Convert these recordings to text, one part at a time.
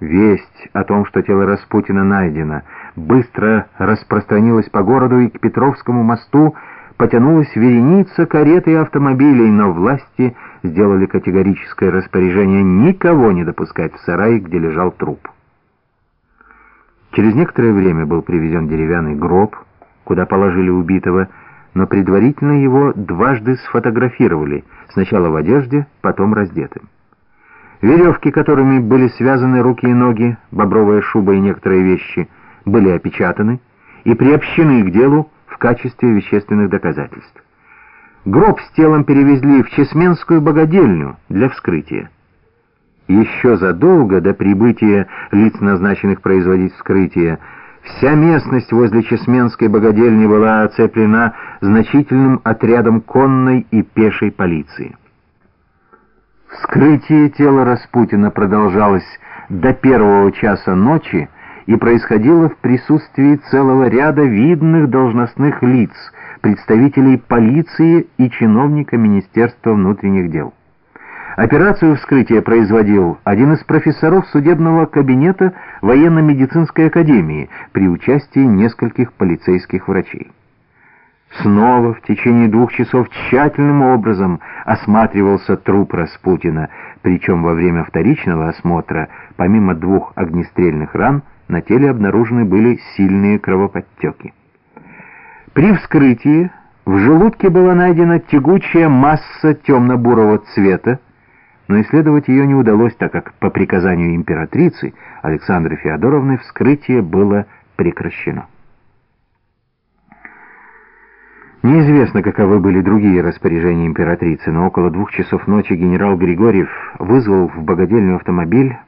Весть о том, что тело Распутина найдено, быстро распространилась по городу, и к Петровскому мосту потянулась вереница карет и автомобилей, но власти сделали категорическое распоряжение никого не допускать в сарай, где лежал труп. Через некоторое время был привезен деревянный гроб, куда положили убитого, но предварительно его дважды сфотографировали, сначала в одежде, потом раздетым. Веревки, которыми были связаны руки и ноги, бобровая шуба и некоторые вещи, были опечатаны и приобщены к делу в качестве вещественных доказательств. Гроб с телом перевезли в Чесменскую богадельню для вскрытия. Еще задолго до прибытия лиц, назначенных производить вскрытие, вся местность возле Чесменской богадельни была оцеплена значительным отрядом конной и пешей полиции. Вскрытие тела Распутина продолжалось до первого часа ночи и происходило в присутствии целого ряда видных должностных лиц, представителей полиции и чиновника Министерства внутренних дел. Операцию вскрытия производил один из профессоров судебного кабинета военно-медицинской академии при участии нескольких полицейских врачей. Снова в течение двух часов тщательным образом осматривался труп Распутина, причем во время вторичного осмотра, помимо двух огнестрельных ран, на теле обнаружены были сильные кровоподтеки. При вскрытии в желудке была найдена тягучая масса темно-бурого цвета, но исследовать ее не удалось, так как по приказанию императрицы Александры Феодоровны вскрытие было прекращено. Неизвестно, каковы были другие распоряжения императрицы, но около двух часов ночи генерал Григорьев вызвал в богадельный автомобиль.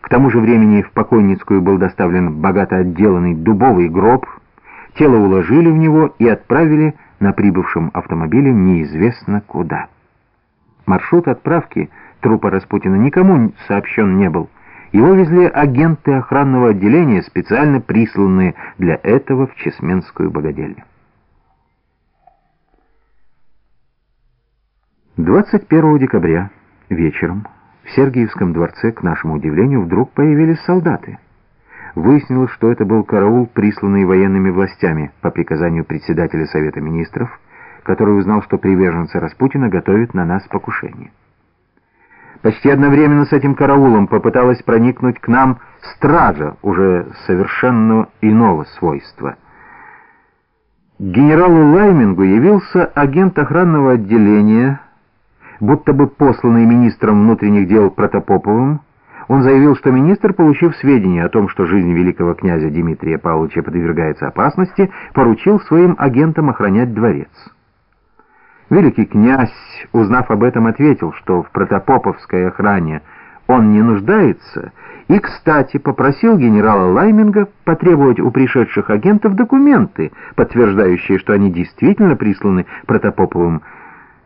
К тому же времени в покойницкую был доставлен богато отделанный дубовый гроб. Тело уложили в него и отправили на прибывшем автомобиле неизвестно куда. Маршрут отправки трупа Распутина никому сообщен не был. Его везли агенты охранного отделения, специально присланные для этого в Чесменскую богадельню. 21 декабря вечером в Сергиевском дворце, к нашему удивлению, вдруг появились солдаты. Выяснилось, что это был караул, присланный военными властями по приказанию председателя Совета Министров, который узнал, что приверженцы Распутина готовят на нас покушение. Почти одновременно с этим караулом попыталась проникнуть к нам стража уже совершенно иного свойства. Генералу Лаймингу явился агент охранного отделения будто бы посланный министром внутренних дел Протопоповым, он заявил, что министр, получив сведения о том, что жизнь великого князя Дмитрия Павловича подвергается опасности, поручил своим агентам охранять дворец. Великий князь, узнав об этом, ответил, что в протопоповской охране он не нуждается, и, кстати, попросил генерала Лайминга потребовать у пришедших агентов документы, подтверждающие, что они действительно присланы Протопоповым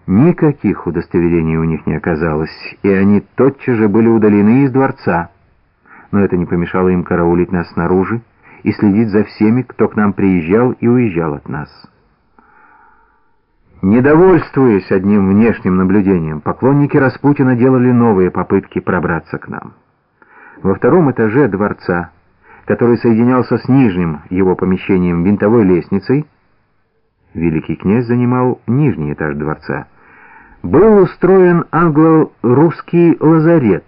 Никаких удостоверений у них не оказалось, и они тотчас же были удалены из дворца. Но это не помешало им караулить нас снаружи и следить за всеми, кто к нам приезжал и уезжал от нас. Недовольствуясь одним внешним наблюдением, поклонники Распутина делали новые попытки пробраться к нам. Во втором этаже дворца, который соединялся с нижним его помещением винтовой лестницей, великий князь занимал нижний этаж дворца, был устроен англо-русский лазарет.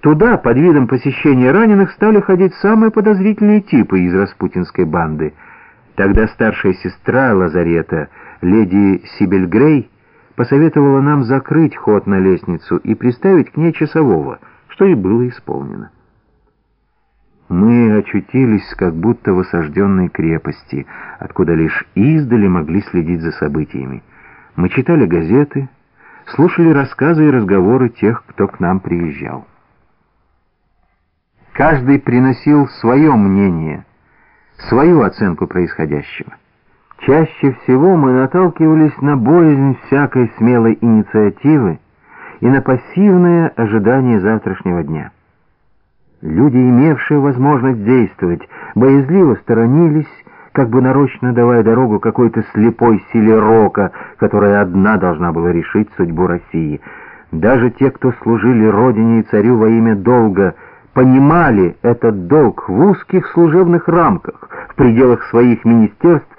Туда, под видом посещения раненых, стали ходить самые подозрительные типы из распутинской банды. Тогда старшая сестра лазарета, леди Сибель Грей, посоветовала нам закрыть ход на лестницу и приставить к ней часового, что и было исполнено. Мы очутились как будто в осажденной крепости, откуда лишь издали могли следить за событиями. Мы читали газеты, слушали рассказы и разговоры тех, кто к нам приезжал. Каждый приносил свое мнение, свою оценку происходящего. Чаще всего мы наталкивались на боязнь всякой смелой инициативы и на пассивное ожидание завтрашнего дня. Люди, имевшие возможность действовать, боязливо сторонились, как бы нарочно давая дорогу какой-то слепой силе рока, которая одна должна была решить судьбу России. Даже те, кто служили родине и царю во имя долга, понимали этот долг в узких служебных рамках, в пределах своих министерств